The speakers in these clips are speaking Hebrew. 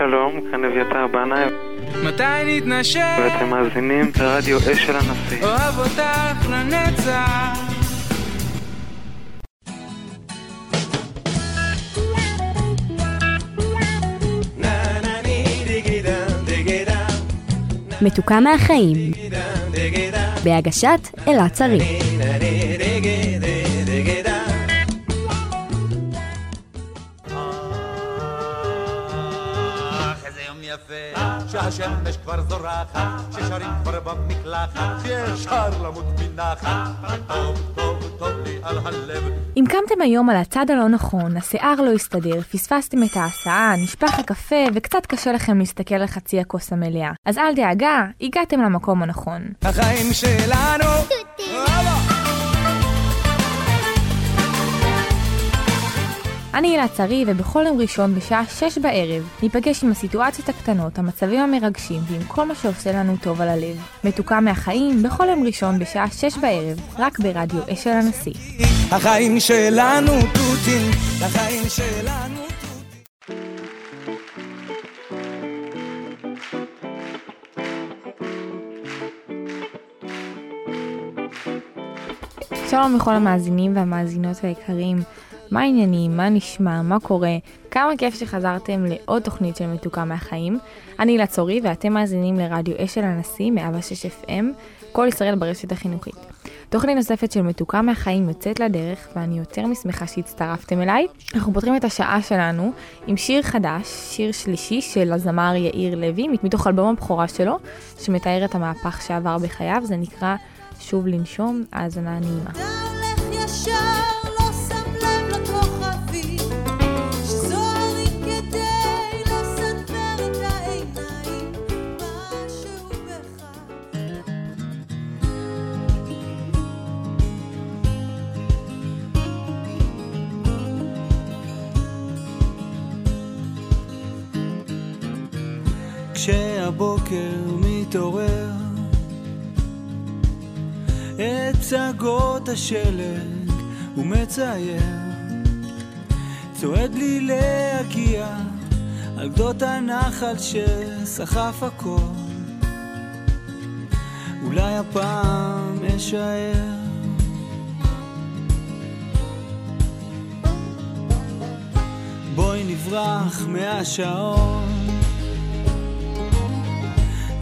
שלום, כאן אביתר בנאי, מתי נתנשק? ואתם מאזינים לרדיו אש של הנשיא. אוהב אותך לנצח. מתוקה מהחיים, בהגשת אלעד צריך. יפה, שהשמש כבר זורחת, ששרים כבר במקלחת, שאפשר למות מנחת, טוב, טוב, טוב לי על הלב. אם קמתם היום על הצד הלא נכון, השיער לא הסתדר, פספסתם את ההסעה, נשפך הקפה וקצת קשה לכם להסתכל על חצי הכוס המלאה. אז אל דאגה, הגעתם למקום הנכון. החיים שלנו. אני הילה צרי, ובכל יום ראשון בשעה 6 בערב ניפגש עם הסיטואציות הקטנות, המצבים המרגשים ועם כל מה שעושה לנו טוב על הלב. מתוקה מהחיים בכל יום ראשון בשעה 6 בערב, רק ברדיו אש של הנשיא. החיים שלנו תותים. החיים שלנו שלום לכל המאזינים והמאזינות היקרים, מה העניינים, מה נשמע, מה קורה, כמה כיף שחזרתם לעוד תוכנית של מתוקה מהחיים. אני הילה צורי ואתם מאזינים לרדיו אש של הנשיא, 106 FM, כל ישראל ברשת החינוכית. תוכנית נוספת של מתוקה מהחיים יוצאת לדרך, ואני יותר משמחה שהצטרפתם אליי. אנחנו פותחים את השעה שלנו עם שיר חדש, שיר שלישי של הזמר יאיר לוי, מתוך אלבום הבכורה שלו, שמתאר את המהפך שעבר בחייו, זה נקרא שוב לנשום, האזנה נעימה. ישר, כשהבוקר מתעורר את פסגות השלג הוא מצייר. צועד לי להגיע על גדות הנחל שסחף הכל. אולי הפעם אשאר. בואי נברח מהשעון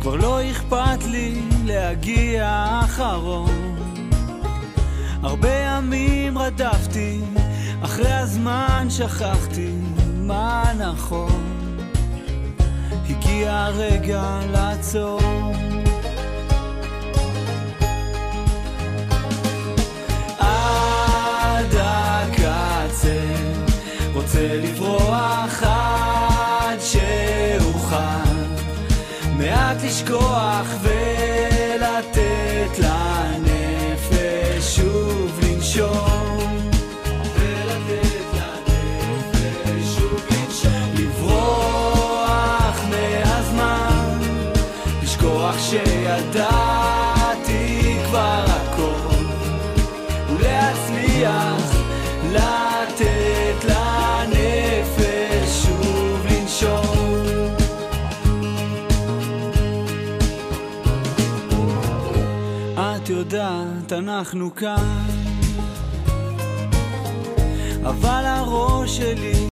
כבר לא אכפת לי להגיע אחרון. הרבה ימים רדפתי, אחרי הזמן שכחתי מה נכון. הגיע הרגע לעצור לשכוח ולתת לנפש שוב לנשום. ולתת לנפש שוב לנשום. לברוח מהזמן לשכוח שידעתי יודעת, אנחנו כאן, אבל הראש שלי